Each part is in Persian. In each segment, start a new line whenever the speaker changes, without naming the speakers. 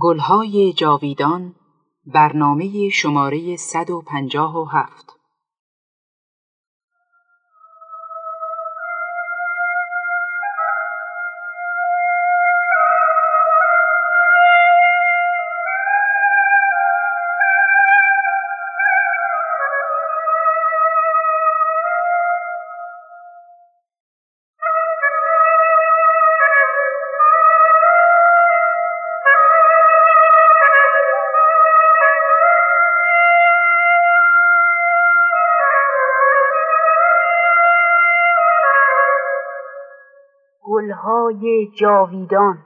گلهای جاویدان برنامه شماره 157
جاویدان.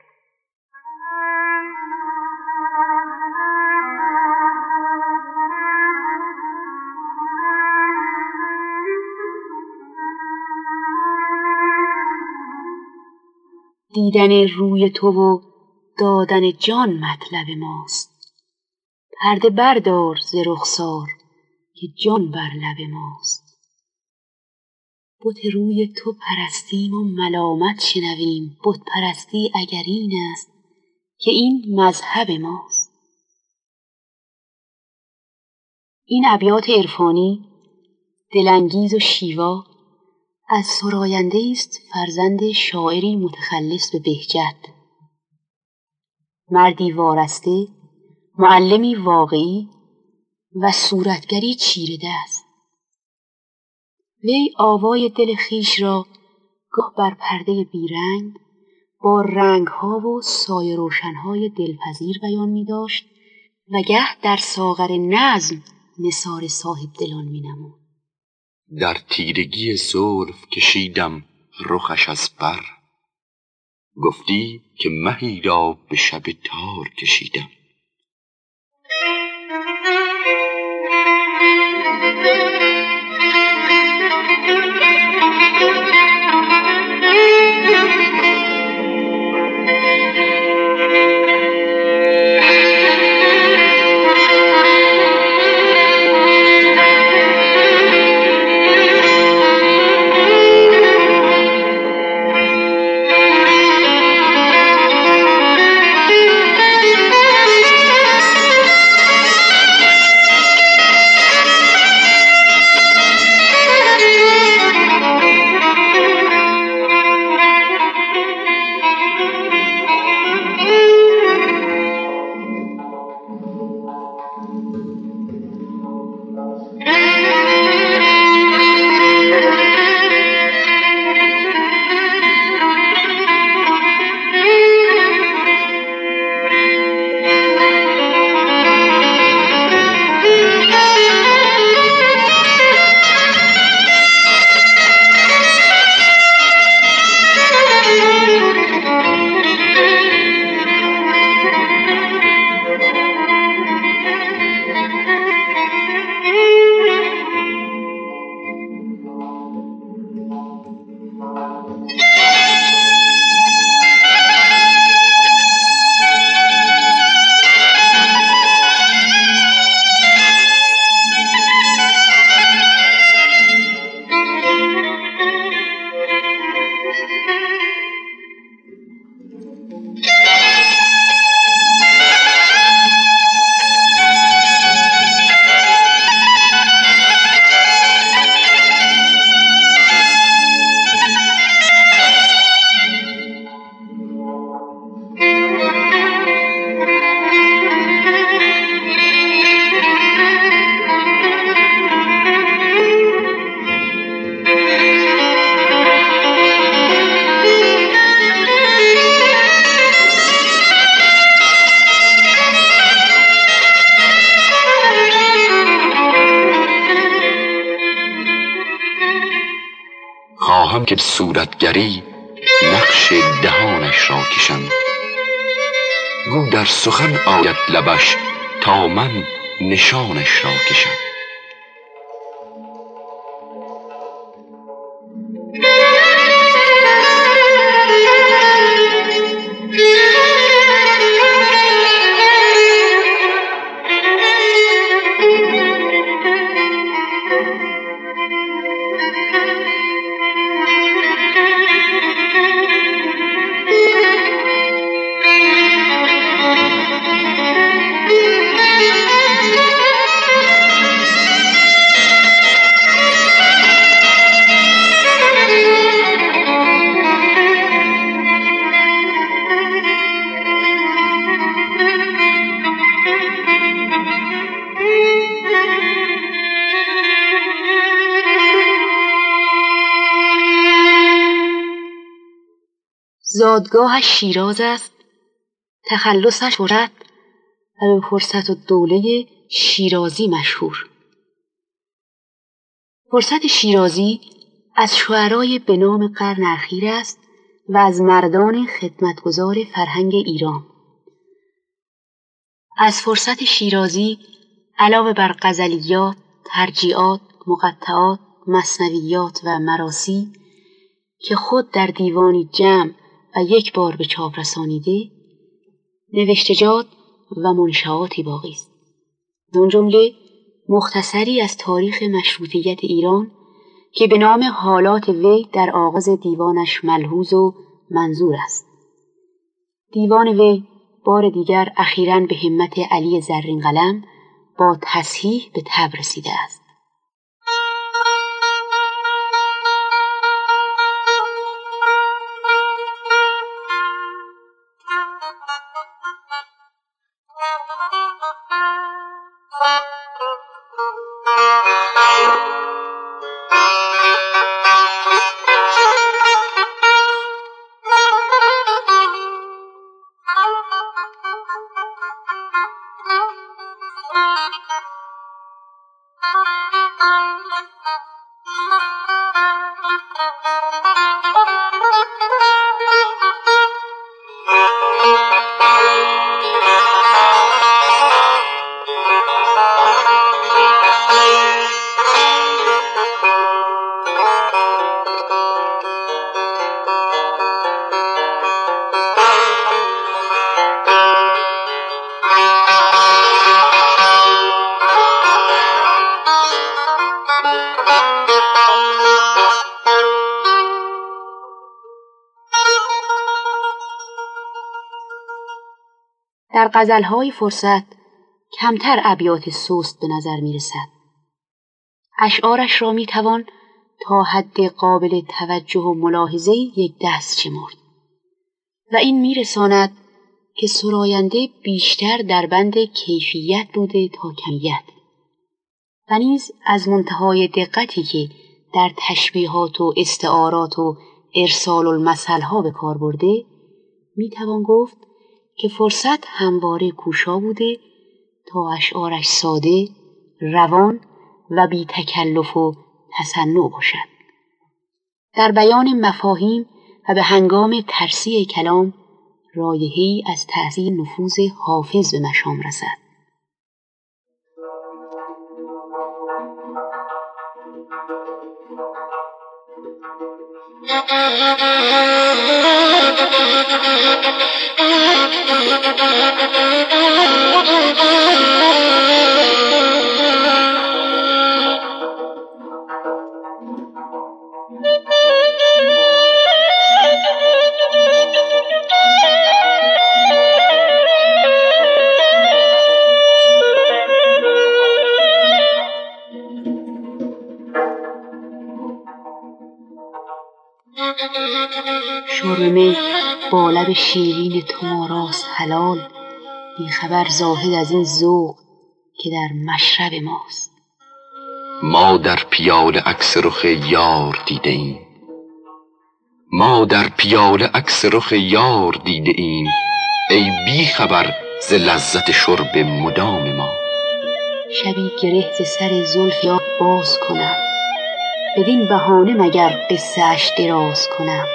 دیدن روی تو و دادن جان مطلب ماست. پرده بردار ز رخسار که جان بر لب ماست. بت روی تو پرستیم و ملامت شنویم. بت پرستی اگر این است که این مذهب ماست. این ابیات عرفانی دلانگیز و شیوا از سراینده است فرزند شاعری متخلص به بهجت مردی وارسته معلمی واقعی و صورتگری چیره دست وی آوای دل خیش را گاه بر پرده بیرنگ با رنگها و سایه روشنهای دلپذیر بیان می داشت و گه در ساغر نظم نثار صاحب دلان می نمود.
در تیرگی زلف کشیدم رخش از بر. گفتی که مهی را به شب تار کشیدم. خواهم که صورتگری نقش دهانش را کشم گو در سخن آید لبش تا من نشانش را کشم.
زادگاهش شیراز است. تخلصش فرد و به فرصت و دوله شیرازی مشهور. فرصت شیرازی از شعرای به نام قرن اخیر است و از مردان خدمتگزار فرهنگ ایران. از فرصت شیرازی علاوه بر غزلیات، ترجیعات، مقطعات، مصنویات و مراسی که خود در دیوانی جمع و یک بار به چاپ رسانیده نوشتجات و منشعاتی باقی است. دون جمله مختصری از تاریخ مشروطیت ایران که به نام حالات وی در آغاز دیوانش ملحوظ و منظور است. دیوان وی بار دیگر اخیرا به همت علی زرین قلم با تصحیح به تب رسیده است. در غزلهای فرصت کمتر ابیات سست به نظر می رسد. اشعارش را می توان تا حد قابل توجه و ملاحظه یک دست شمرد و این می رساند که سراینده بیشتر در بند کیفیت بوده تا کمیت و نیز از منتهای دقتی که در تشبیهات و استعارات و ارسال المثل ها به کار برده می توان گفت که فرصت همواره کوشا بوده تا اشعارش ساده، روان و بی تکلف و تصنع باشد. در بیان مفاهیم و به هنگام ترسی کلام رایحه‌ای از تأثیر نفوذ حافظ به مشام رسد. شرب شیرین تو راست حلال بیخبر زاهد از این ذوق که در مشرب ماست.
ما در پیاله عکس رخ یار دیده ایم. ما در پیاله عکس رخ یار دیده ایم. ای بی خبر ز لذت شرب مدام ما.
شبی گره ز سر زلف باز کنم. بدین بهانه مگر قصهاش دراز کنم.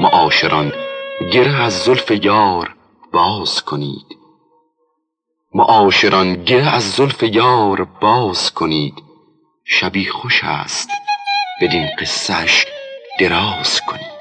معاشران گره از زلف یار باز کنید. معاشران گره از زلف یار باز کنید. شبی خوش است بدین قصهش دراز کنید.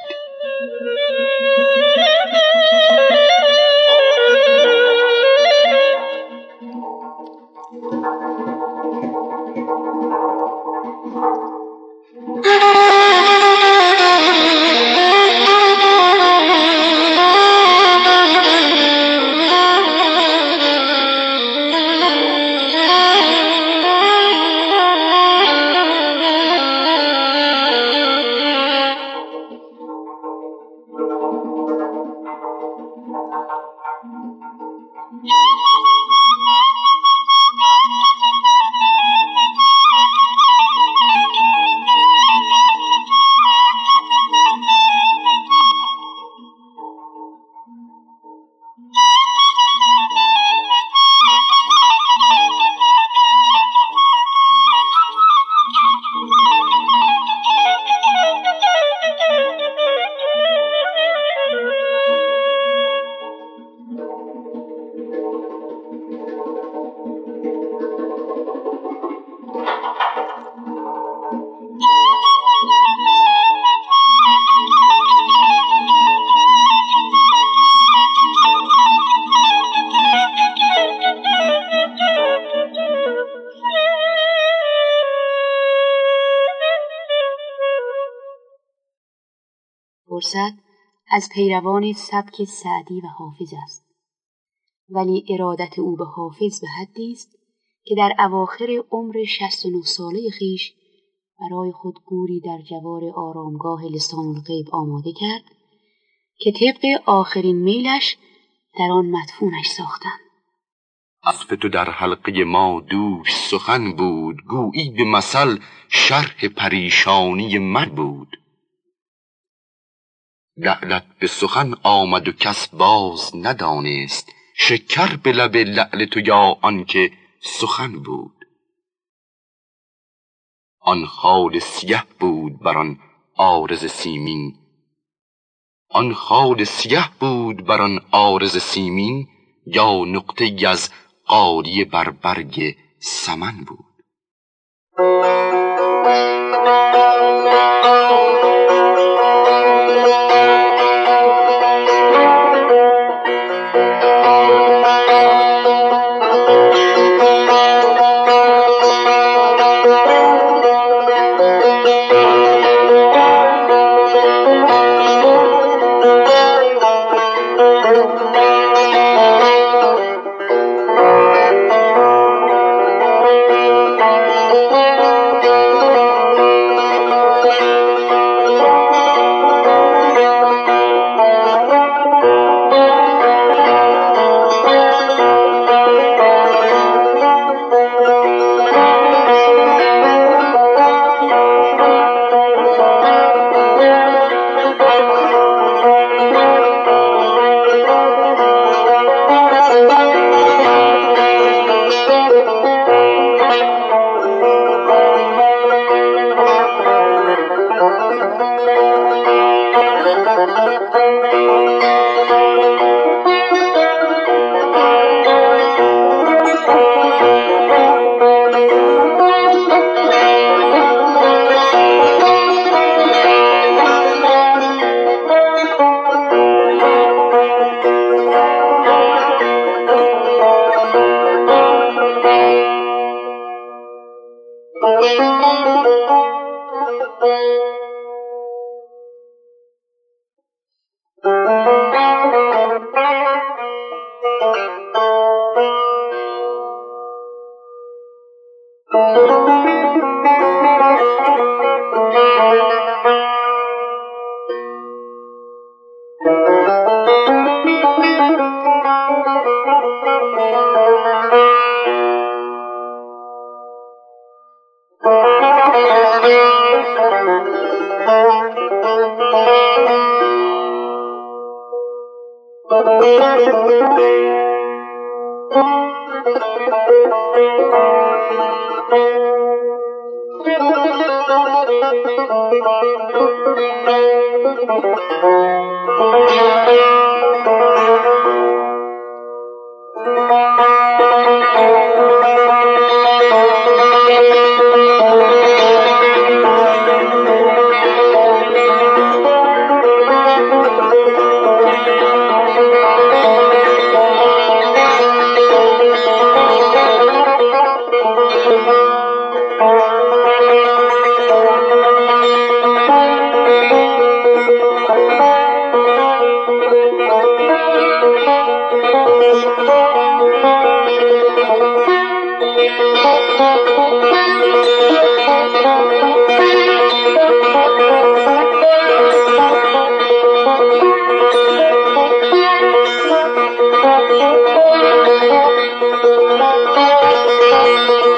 فرصت از پیروان سبک سعدی و حافظ است. ولی ارادت او به حافظ به حدی است که در اواخر عمر 69 ساله خیش برای خود گوری در جوار آرامگاه لسان الغیب آماده کرد که طبق آخرین میلش در آن مدفونش ساختند.
اسب تو در حلقه ما دوش سخن بود گویی به مثل شرح پریشانی من بود. لعلت به سخن آمد و کس باز ندانست شکر به لب لعل تو یا آنکه سخن بود. آن خال سیه بود بر آن عارض سیمین. آن خال سیه بود بر آن عارض سیمین یا نقطه از قاریه بر برگ سمن بود.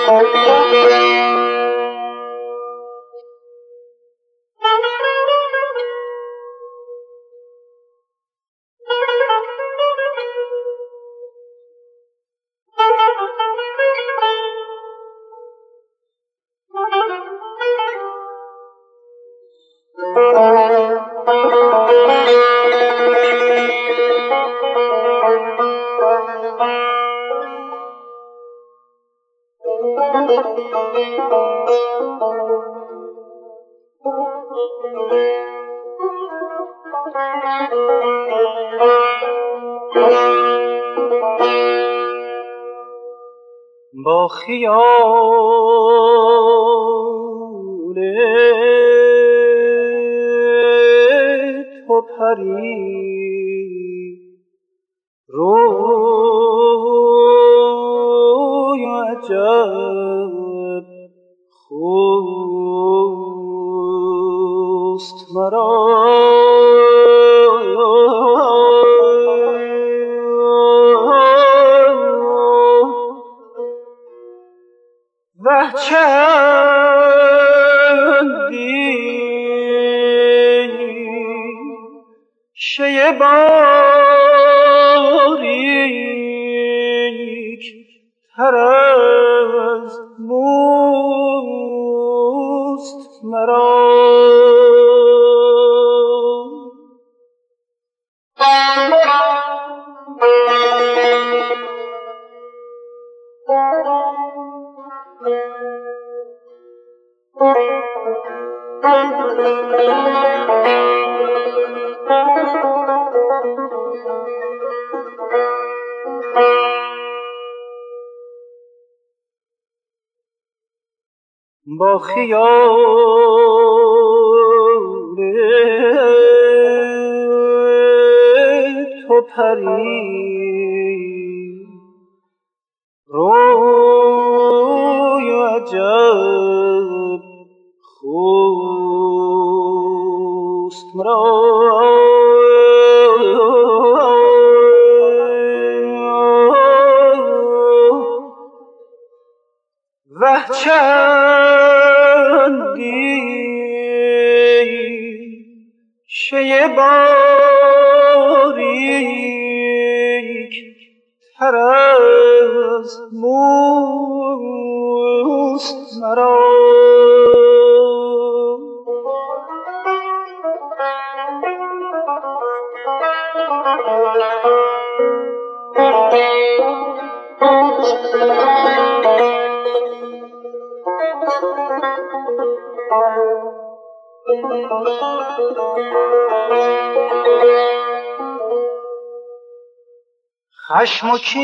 با شیه باریک با خشم و کین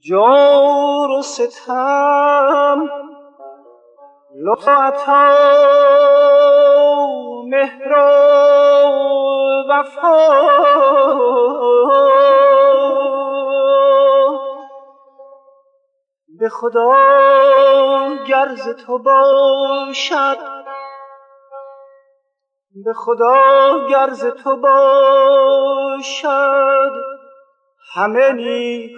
جور و ستم لطف عطا مهر و وفا. به خدا گرز تو باشد. به خدا گرز تو باشد همه نیکوست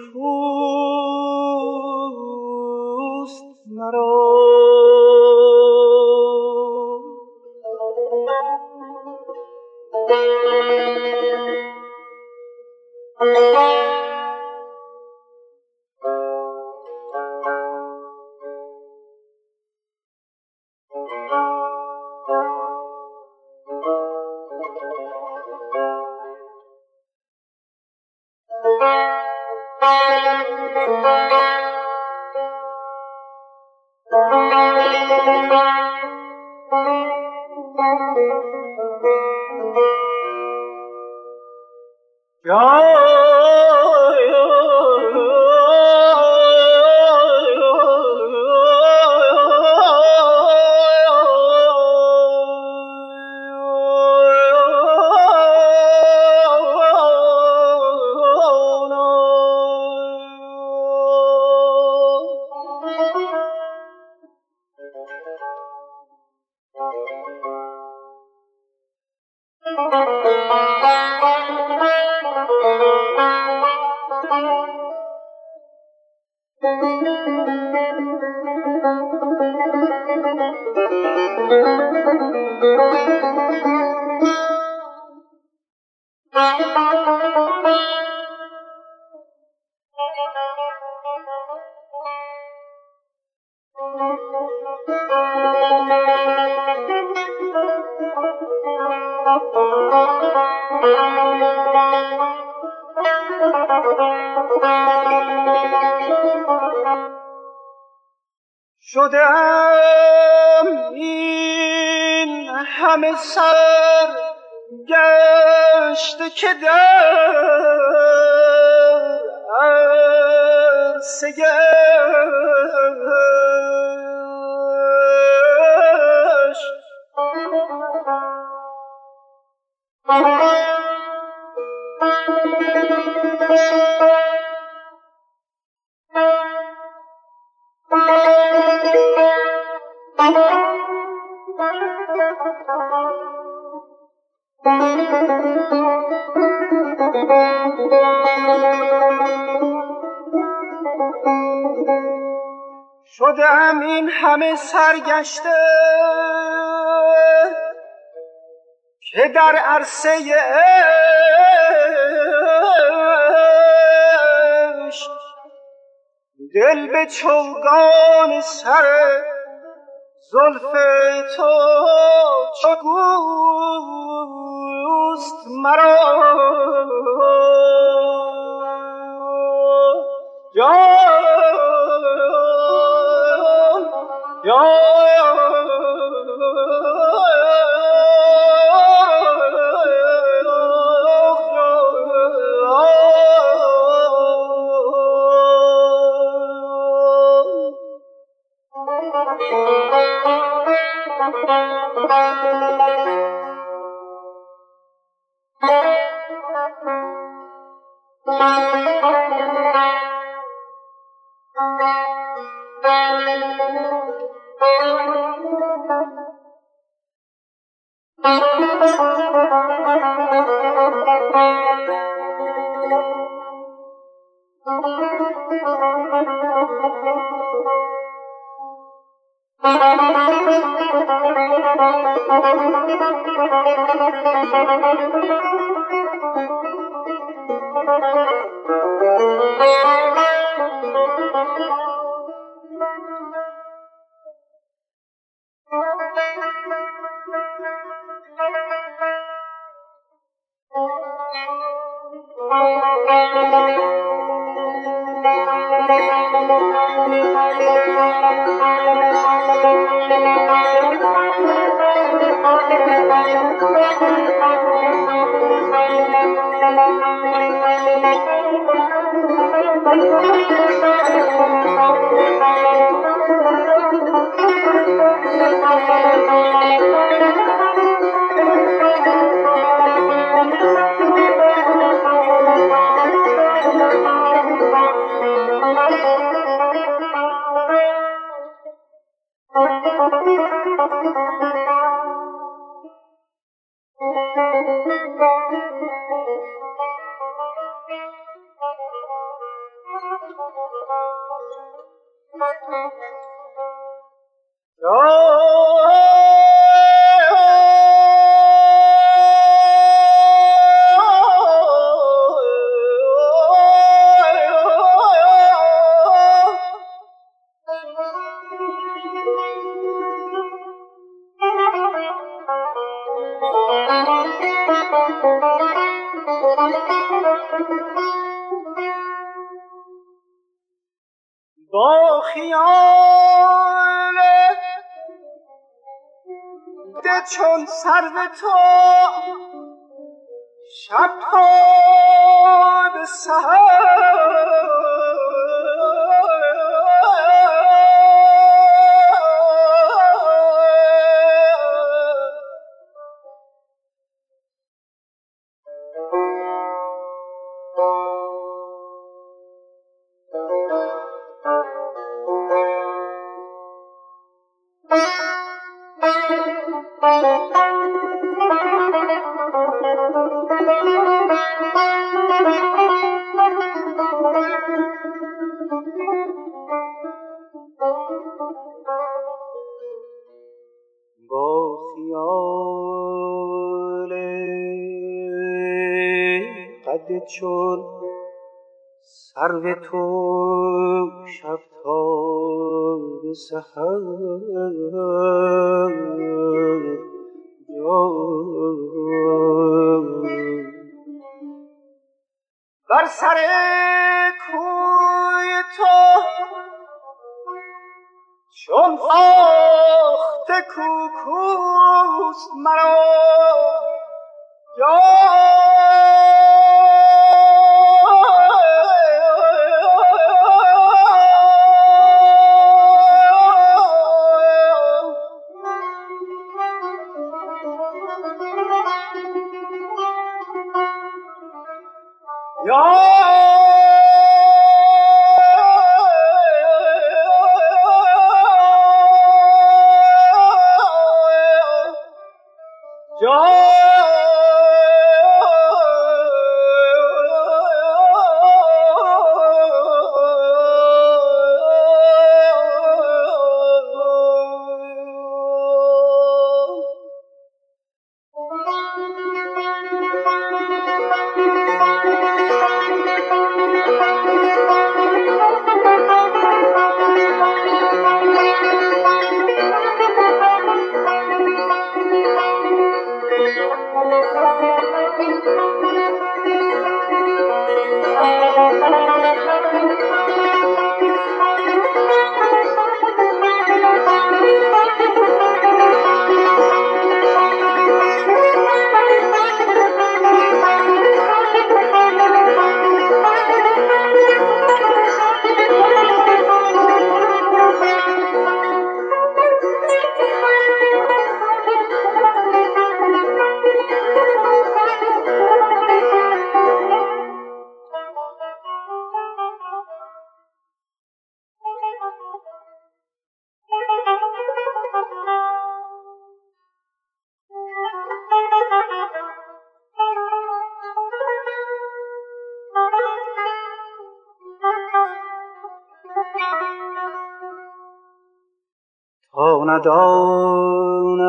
این همه سر گشته که در عرصه شدم این همه سرگشته که در عرصه عشق دل به چوگان سر زلف تو چو گوست مرا؟ با سرو تو. چون سرو تو شب تا به سحر بر سر ندانند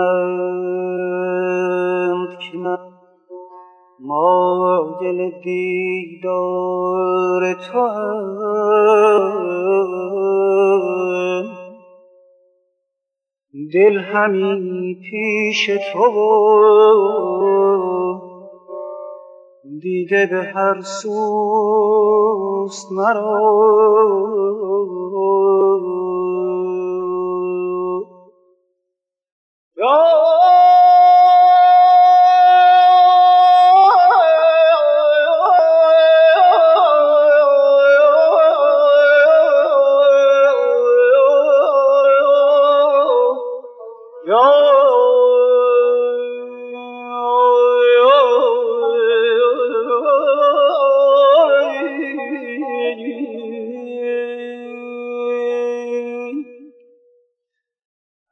که من مایل دیدار تو دل همی پیش تو دیده به هر سوست مرا. Oh!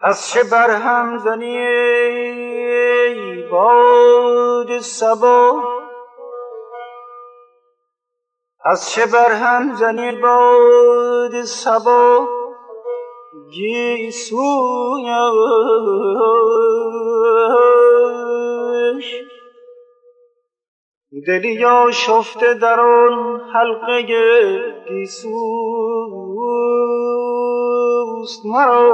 از چه برهم زنی باد سبا از چه برهم زنی باد سبا گیسویش یا شفته در آن حلقه گیسوست مرا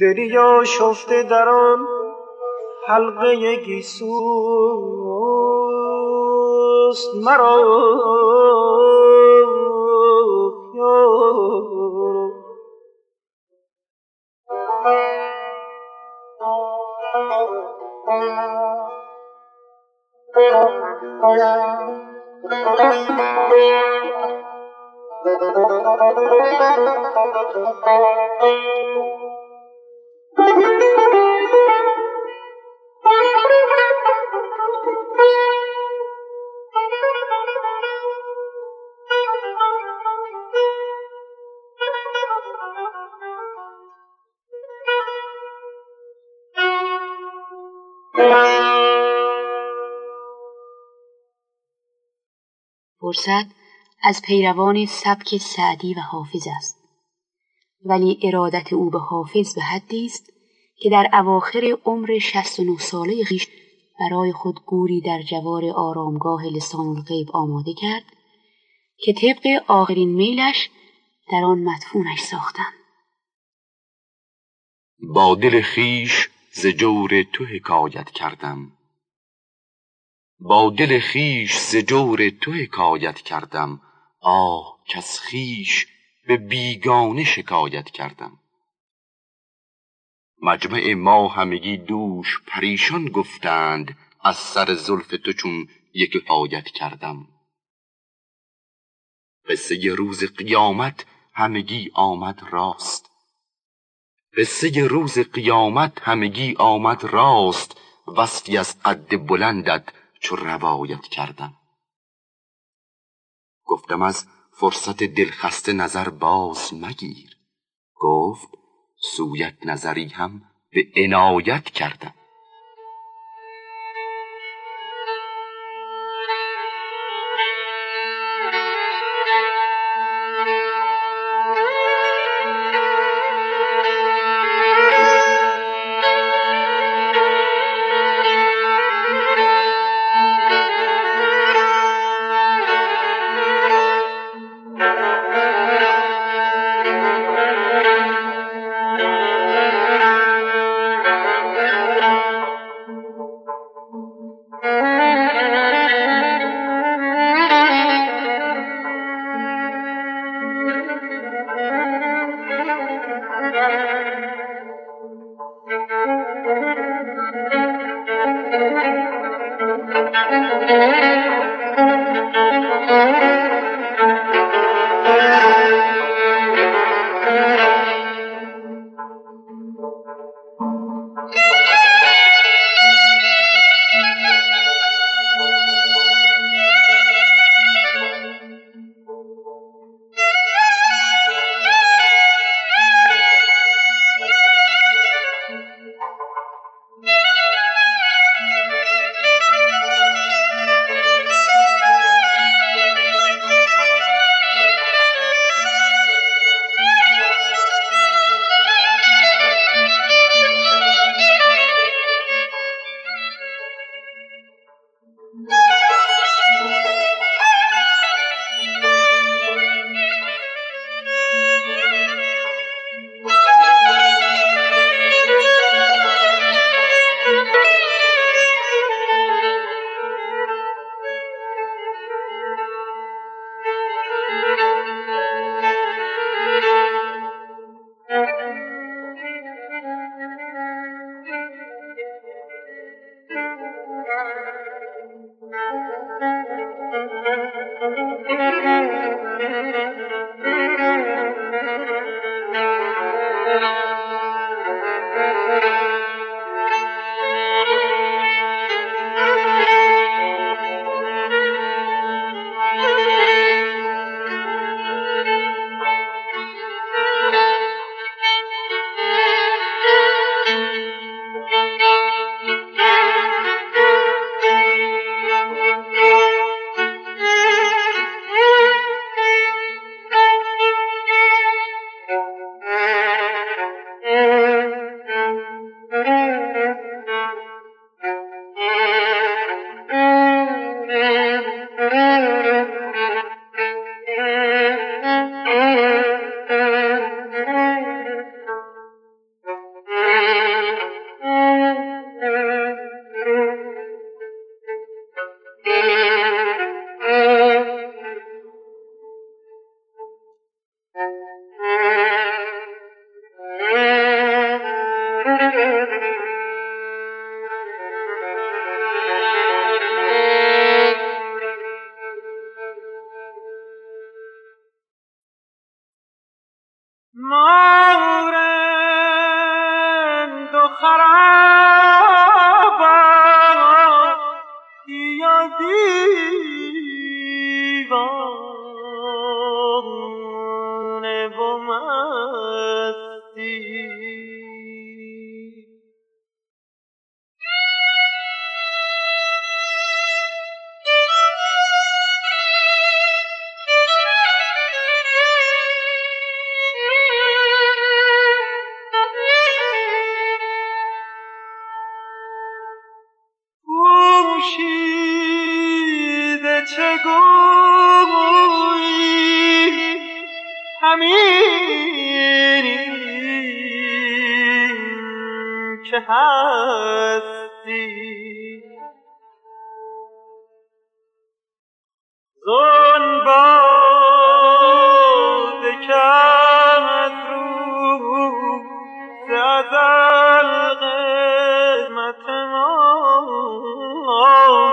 دریا شفته در آن حلقه گیسوست. مرا Thank you.
پرسد از پیروان سبک سعدی و حافظ است. ولی ارادت او به حافظ به حدی است که در اواخر عمر 69 ساله خیش برای خود گوری در جوار آرامگاه لسان الغیب آماده کرد که طبق آخرین میلش در آن مدفونش ساختند
با دل خیش ز جور تو حکایت کردم. با دل خیش ز جور تو حکایت کردم آه کس خیش به بیگانه شکایت کردم. مجمع ما همگی دوش پریشان گفتند از سر زلف تو چون یک حایت کردم. قصه روز قیامت همگی آمد راست. قصه روز قیامت همگی آمد راست. وصفی از قد بلندت چو روایت کردم. گفتم از فرصت دلخسته نظر باز مگیر. گفت سویت نظری هم به عنایت کردم.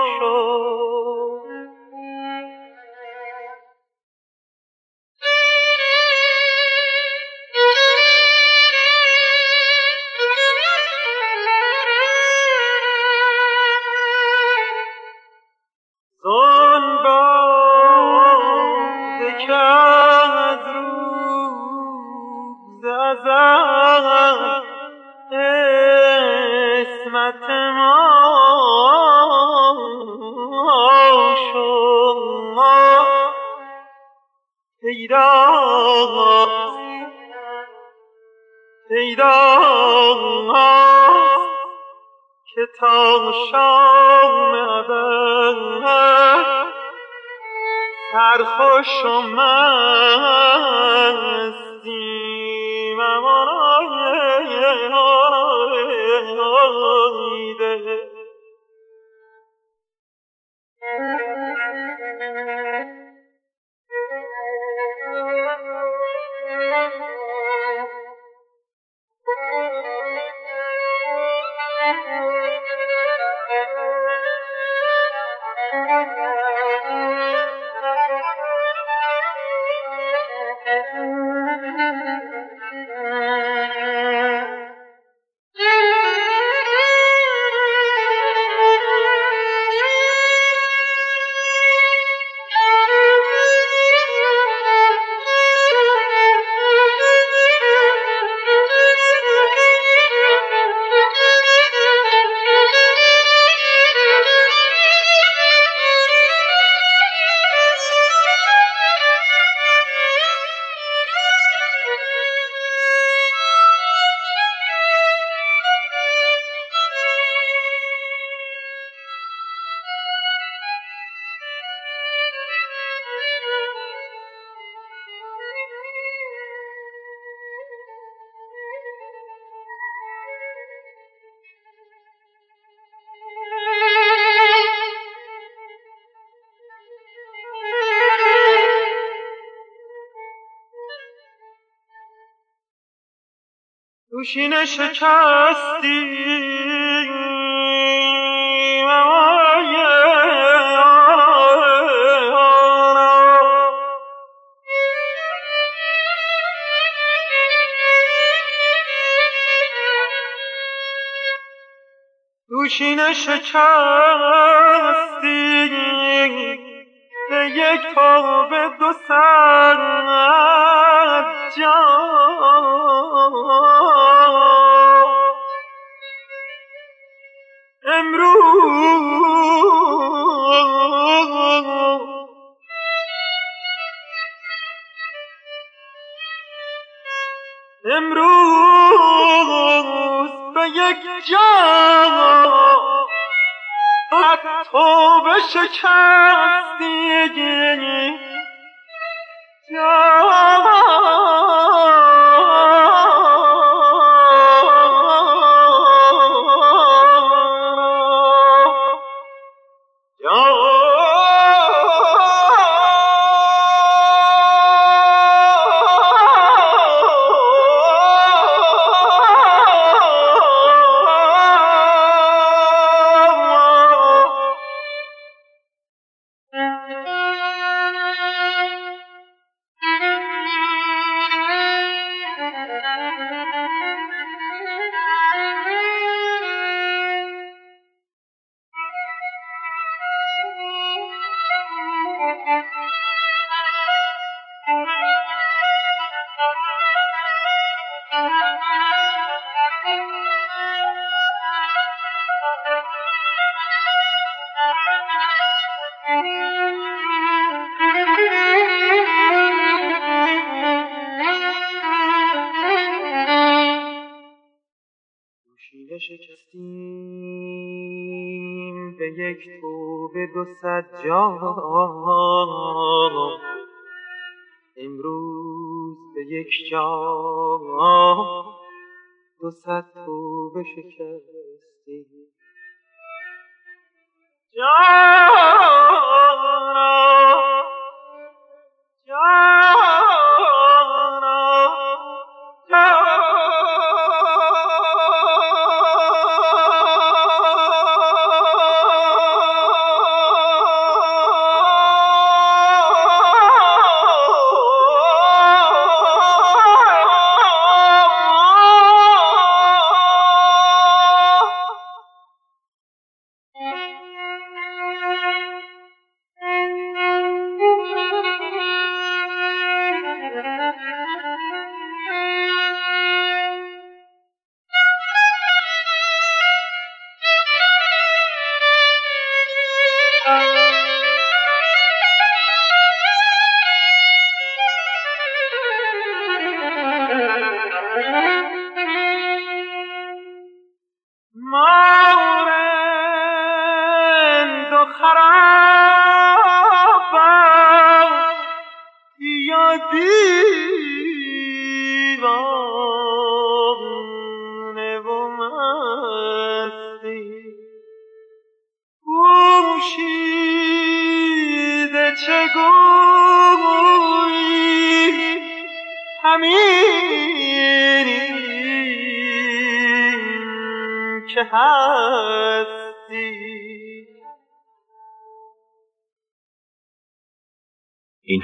ما دوشینه شکستی دوشینه شکستی به یک پا به دو سر جان. امروز امروز به یک جا تو به شکستی دوشینه شکستیم به یک تو به دو صد جا. امروز به یک جا. دو صد تو به شکستی. مانند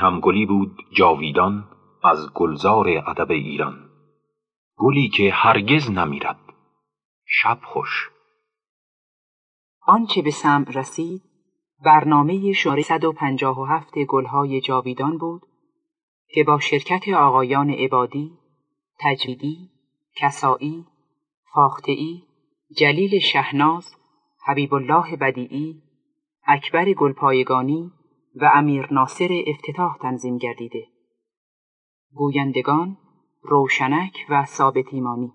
هم گلی بود جاویدان از گلزار ادب ایران. گلی که هرگز نمیرد. شب خوش.
آنچه به سمع رسید برنامه شماره 157 گلهای جاویدان بود که با شرکت آقایان عبادی، تجویدی، کسایی، فاختعی، جلیل شهناز، حبیب الله بدیعی، اکبر گلپایگانی و امیر ناصر افتتاح تنظیم گردیده. گویندگان روشنک و ثابت ایمانی